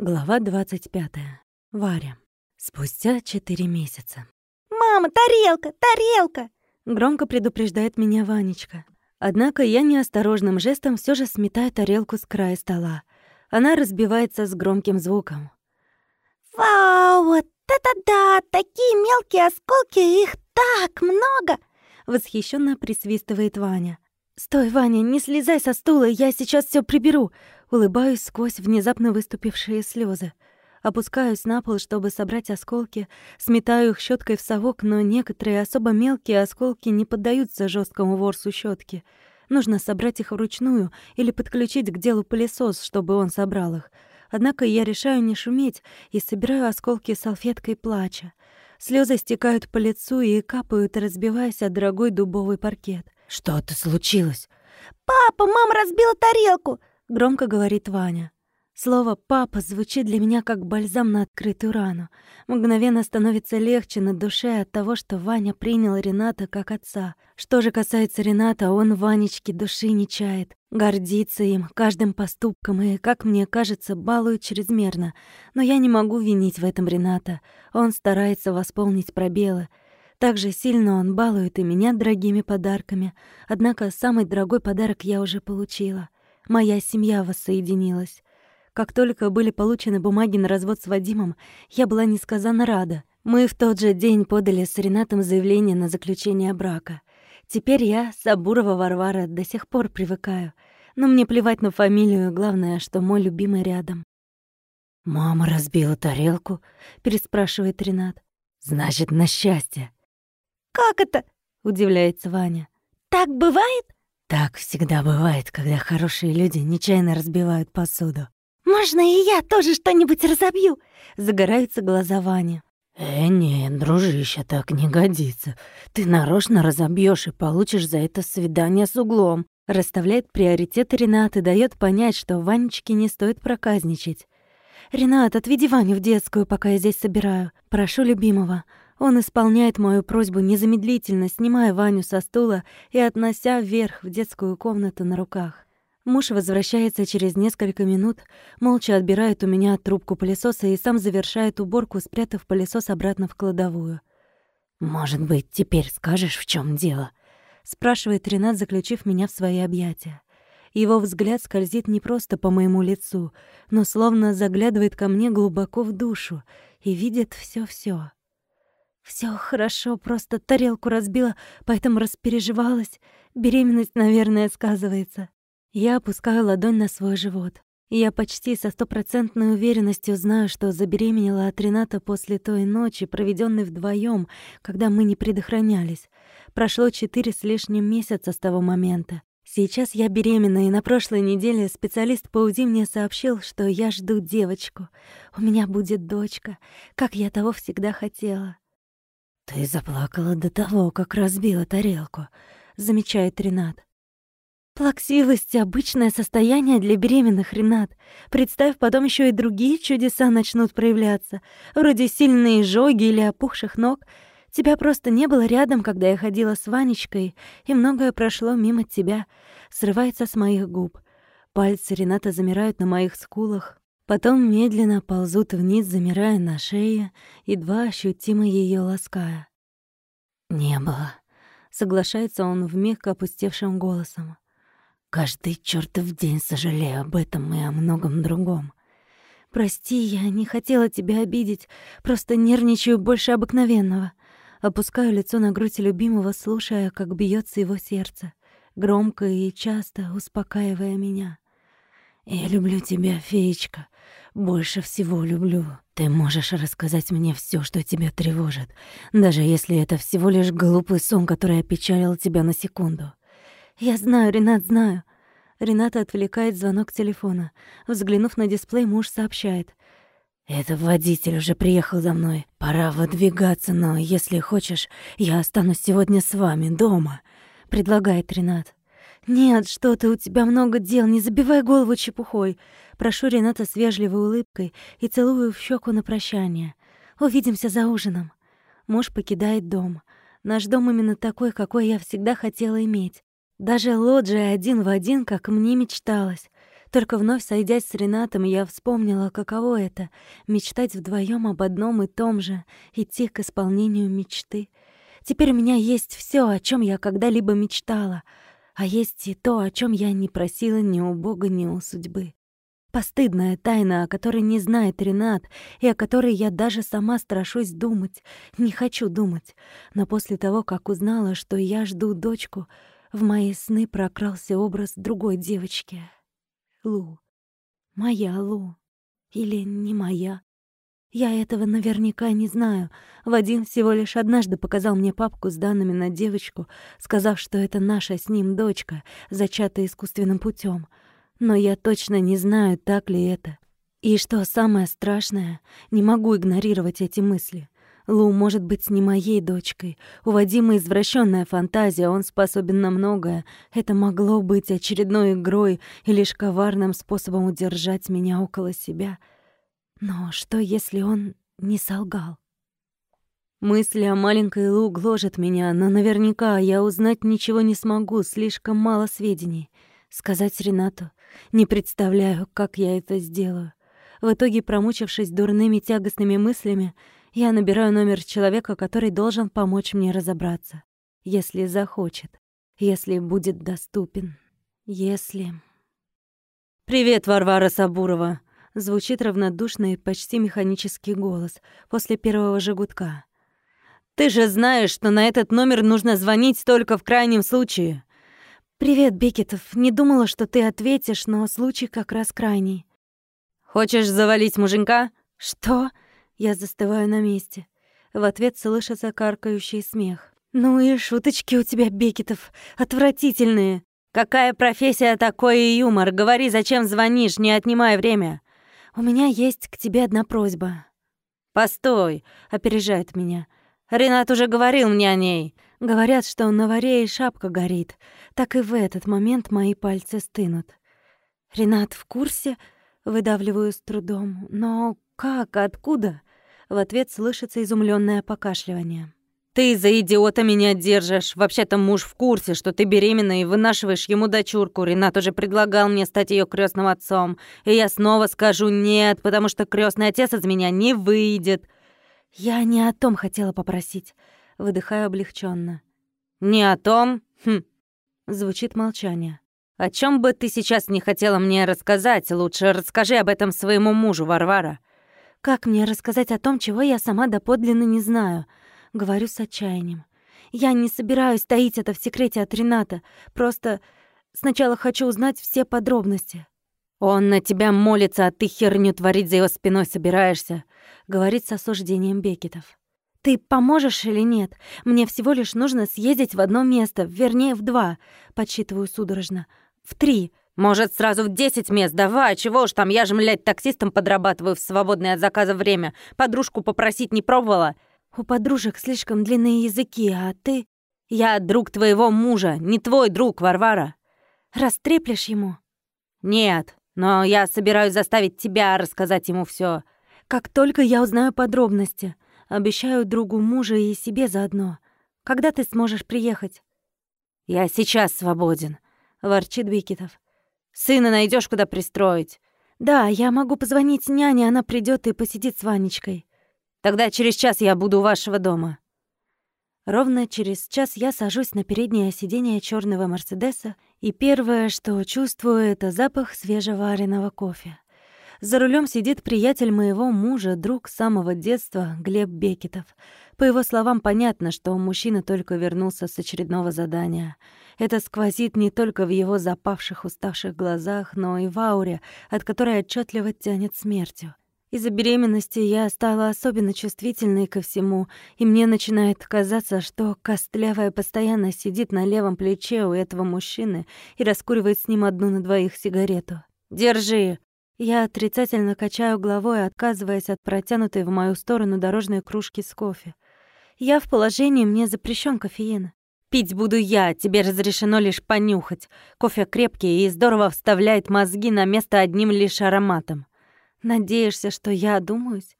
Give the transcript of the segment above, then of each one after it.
Глава 25. Варя. Спустя четыре месяца. «Мама, тарелка! Тарелка!» Громко предупреждает меня Ванечка. Однако я неосторожным жестом все же сметаю тарелку с края стола. Она разбивается с громким звуком. «Вау, вот это да! Такие мелкие осколки, их так много!» Восхищенно присвистывает Ваня. «Стой, Ваня, не слезай со стула, я сейчас все приберу!» Улыбаюсь сквозь внезапно выступившие слезы. Опускаюсь на пол, чтобы собрать осколки, сметаю их щеткой в совок, но некоторые особо мелкие осколки не поддаются жесткому ворсу щетки. Нужно собрать их вручную или подключить к делу пылесос, чтобы он собрал их. Однако я решаю не шуметь и собираю осколки салфеткой плача. Слезы стекают по лицу и капают, разбиваясь о дорогой дубовый паркет. «Что-то случилось?» «Папа, мама разбила тарелку!» — громко говорит Ваня. Слово «папа» звучит для меня как бальзам на открытую рану. Мгновенно становится легче на душе от того, что Ваня принял Рената как отца. Что же касается Рената, он Ванечки души не чает. Гордится им, каждым поступком и, как мне кажется, балует чрезмерно. Но я не могу винить в этом Рената. Он старается восполнить пробелы. Так же сильно он балует и меня дорогими подарками. Однако самый дорогой подарок я уже получила. Моя семья воссоединилась. Как только были получены бумаги на развод с Вадимом, я была несказанно рада. Мы в тот же день подали с Ренатом заявление на заключение брака. Теперь я, Сабурова Варвара, до сих пор привыкаю. Но мне плевать на фамилию, главное, что мой любимый рядом. «Мама разбила тарелку?» — переспрашивает Ренат. «Значит, на счастье». «Как это?» — удивляется Ваня. «Так бывает?» «Так всегда бывает, когда хорошие люди нечаянно разбивают посуду». «Можно и я тоже что-нибудь разобью?» — загораются глаза Вани. «Э, нет, дружище, так не годится. Ты нарочно разобьешь и получишь за это свидание с углом». Расставляет приоритеты Ренат и дает понять, что Ванечке не стоит проказничать. «Ренат, отведи Ваню в детскую, пока я здесь собираю. Прошу любимого». Он исполняет мою просьбу незамедлительно, снимая Ваню со стула и относя вверх в детскую комнату на руках. Муж возвращается через несколько минут, молча отбирает у меня трубку пылесоса и сам завершает уборку, спрятав пылесос обратно в кладовую. «Может быть, теперь скажешь, в чем дело?» — спрашивает Ренат, заключив меня в свои объятия. Его взгляд скользит не просто по моему лицу, но словно заглядывает ко мне глубоко в душу и видит все все хорошо, просто тарелку разбила, поэтому распереживалась. Беременность, наверное, сказывается. Я опускаю ладонь на свой живот. Я почти со стопроцентной уверенностью знаю, что забеременела от Рената после той ночи, проведенной вдвоем, когда мы не предохранялись. Прошло четыре с лишним месяца с того момента. Сейчас я беременна, и на прошлой неделе специалист по УЗИ мне сообщил, что я жду девочку. У меня будет дочка, как я того всегда хотела. «Ты заплакала до того, как разбила тарелку», — замечает Ренат. Плаксивость — обычное состояние для беременных, Ренат. Представь, потом еще и другие чудеса начнут проявляться, вроде сильные жоги или опухших ног. Тебя просто не было рядом, когда я ходила с Ванечкой, и многое прошло мимо тебя. Срывается с моих губ. Пальцы Рената замирают на моих скулах, потом медленно ползут вниз, замирая на шее, едва ощутимо ее лаская. «Не было», — соглашается он вмиг опустевшим голосом. Каждый чертов день сожалею об этом и о многом другом. Прости, я не хотела тебя обидеть, просто нервничаю больше обыкновенного. Опускаю лицо на грудь любимого, слушая, как бьется его сердце, громко и часто успокаивая меня. Я люблю тебя, феечка. Больше всего люблю. Ты можешь рассказать мне все, что тебя тревожит, даже если это всего лишь глупый сон, который опечалил тебя на секунду. «Я знаю, Ренат, знаю». Рената отвлекает звонок телефона. Взглянув на дисплей, муж сообщает. «Это водитель уже приехал за мной. Пора выдвигаться, но если хочешь, я останусь сегодня с вами дома», — предлагает Ренат. «Нет, что ты, у тебя много дел, не забивай голову чепухой». Прошу Рената с вежливой улыбкой и целую в щеку на прощание. «Увидимся за ужином». Муж покидает дом. Наш дом именно такой, какой я всегда хотела иметь. Даже лоджия один в один, как мне мечталось. Только вновь сойдясь с Ренатом, я вспомнила, каково это — мечтать вдвоем об одном и том же, идти к исполнению мечты. Теперь у меня есть все, о чем я когда-либо мечтала, а есть и то, о чем я не просила ни у Бога, ни у судьбы. Постыдная тайна, о которой не знает Ренат, и о которой я даже сама страшусь думать, не хочу думать. Но после того, как узнала, что я жду дочку, в мои сны прокрался образ другой девочки. Лу. Моя Лу. Или не моя. Я этого наверняка не знаю. Вадим всего лишь однажды показал мне папку с данными на девочку, сказав, что это наша с ним дочка, зачатая искусственным путем. Но я точно не знаю, так ли это. И что самое страшное, не могу игнорировать эти мысли. Лу может быть не моей дочкой. У Вадима извращенная фантазия, он способен на многое. Это могло быть очередной игрой и лишь коварным способом удержать меня около себя. Но что, если он не солгал? Мысли о маленькой Лу гложат меня, но наверняка я узнать ничего не смогу, слишком мало сведений. Сказать Ренату не представляю, как я это сделаю. В итоге, промучившись дурными тягостными мыслями, я набираю номер человека, который должен помочь мне разобраться. Если захочет. Если будет доступен. Если... «Привет, Варвара Сабурова!» Звучит равнодушный, почти механический голос после первого же. «Ты же знаешь, что на этот номер нужно звонить только в крайнем случае!» «Привет, Бекетов. Не думала, что ты ответишь, но случай как раз крайний». «Хочешь завалить муженька?» «Что?» Я застываю на месте. В ответ слышится каркающий смех. «Ну и шуточки у тебя, Бекетов, отвратительные!» «Какая профессия, такой и юмор? Говори, зачем звонишь, не отнимай время!» «У меня есть к тебе одна просьба». «Постой!» — опережает меня. «Ренат уже говорил мне о ней!» Говорят, что на варе и шапка горит. Так и в этот момент мои пальцы стынут. «Ренат в курсе?» — выдавливаю с трудом. «Но как? Откуда?» В ответ слышится изумленное покашливание. «Ты за идиота меня держишь. Вообще-то муж в курсе, что ты беременна и вынашиваешь ему дочурку. Ренат уже предлагал мне стать ее крестным отцом. И я снова скажу нет, потому что крестный отец из меня не выйдет». «Я не о том хотела попросить». Выдыхаю облегченно. «Не о том?» Хм. Звучит молчание. «О чем бы ты сейчас не хотела мне рассказать, лучше расскажи об этом своему мужу, Варвара». Как мне рассказать о том, чего я сама доподлинно не знаю? Говорю с отчаянием. Я не собираюсь таить это в секрете от Рената. Просто сначала хочу узнать все подробности. «Он на тебя молится, а ты херню творить за его спиной собираешься», — говорит с осуждением Бекетов. «Ты поможешь или нет? Мне всего лишь нужно съездить в одно место, вернее, в два», — подсчитываю судорожно. «В три. Может, сразу в десять мест? Давай, чего уж там, я же, млядь, таксистом подрабатываю в свободное от заказа время. Подружку попросить не пробовала? У подружек слишком длинные языки, а ты... Я друг твоего мужа, не твой друг, Варвара. Растреплешь ему? Нет, но я собираюсь заставить тебя рассказать ему все. Как только я узнаю подробности, обещаю другу мужа и себе заодно. Когда ты сможешь приехать? Я сейчас свободен, ворчит Бикетов. Сына найдешь, куда пристроить. Да, я могу позвонить няне, она придет и посидит с Ванечкой. Тогда через час я буду у вашего дома. Ровно через час я сажусь на переднее сиденье черного Мерседеса, и первое, что чувствую, это запах свежеваренного кофе. За рулем сидит приятель моего мужа, друг самого детства, Глеб Бекетов. По его словам, понятно, что мужчина только вернулся с очередного задания — это сквозит не только в его запавших, уставших глазах, но и в ауре, от которой отчетливо тянет смертью. Из-за беременности я стала особенно чувствительной ко всему, и мне начинает казаться, что костлявая постоянно сидит на левом плече у этого мужчины и раскуривает с ним одну на двоих сигарету. «Держи!» Я отрицательно качаю головой, отказываясь от протянутой в мою сторону дорожной кружки с кофе. Я в положении, мне запрещен кофеин. Пить буду я, тебе разрешено лишь понюхать. Кофе крепкий и здорово вставляет мозги на место одним лишь ароматом. Надеешься, что я одумаюсь?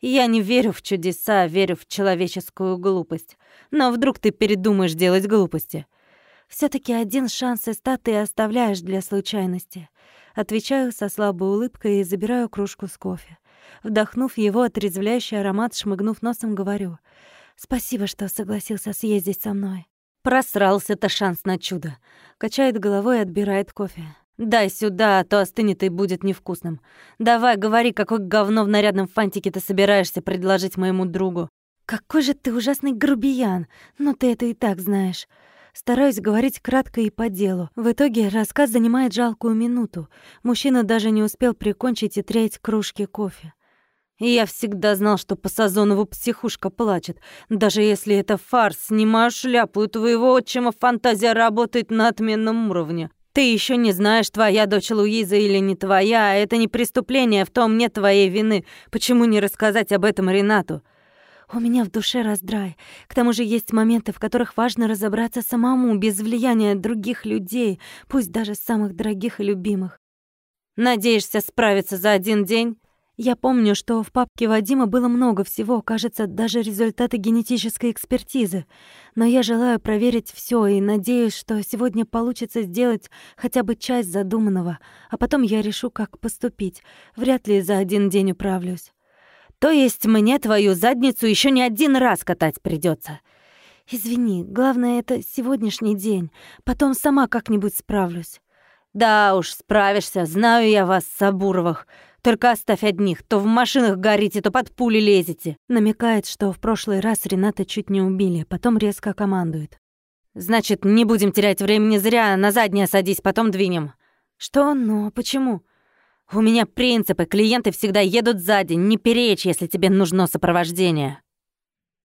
Я не верю в чудеса, верю в человеческую глупость. Но вдруг ты передумаешь делать глупости? все таки один шанс из ста ты оставляешь для случайности. Отвечаю со слабой улыбкой и забираю кружку с кофе. Вдохнув его отрезвляющий аромат, шмыгнув носом, говорю. «Спасибо, что согласился съездить со мной». Просрался-то шанс на чудо. Качает головой и отбирает кофе. «Дай сюда, а то остынет и будет невкусным. Давай, говори, какое говно в нарядном фантике ты собираешься предложить моему другу». «Какой же ты ужасный грубиян! Но ты это и так знаешь». Стараюсь говорить кратко и по делу. В итоге рассказ занимает жалкую минуту. Мужчина даже не успел прикончить и треть кружки кофе. Я всегда знал, что по Сазонову психушка плачет. Даже если это фарс, снимаю шляпу, у твоего отчима фантазия работает на отменном уровне. Ты еще не знаешь, твоя дочь Луиза или не твоя, а это не преступление, в том нет твоей вины. Почему не рассказать об этом Ренату? У меня в душе раздрай. К тому же есть моменты, в которых важно разобраться самому, без влияния других людей, пусть даже самых дорогих и любимых. Надеешься справиться за один день? Я помню, что в папке Вадима было много всего, кажется, даже результаты генетической экспертизы. Но я желаю проверить все и надеюсь, что сегодня получится сделать хотя бы часть задуманного, а потом я решу, как поступить. Вряд ли за один день управлюсь. То есть мне твою задницу еще не один раз катать придется. Извини, главное это сегодняшний день. Потом сама как-нибудь справлюсь. Да уж, справишься. Знаю я вас, Сабуровых. Только оставь одних. То в машинах горите, то под пули лезете. Намекает, что в прошлый раз Рената чуть не убили, потом резко командует. Значит, не будем терять времени зря. На заднее садись, потом двинем. Что? Но почему? У меня принципы, клиенты всегда едут сзади, не перечь, если тебе нужно сопровождение.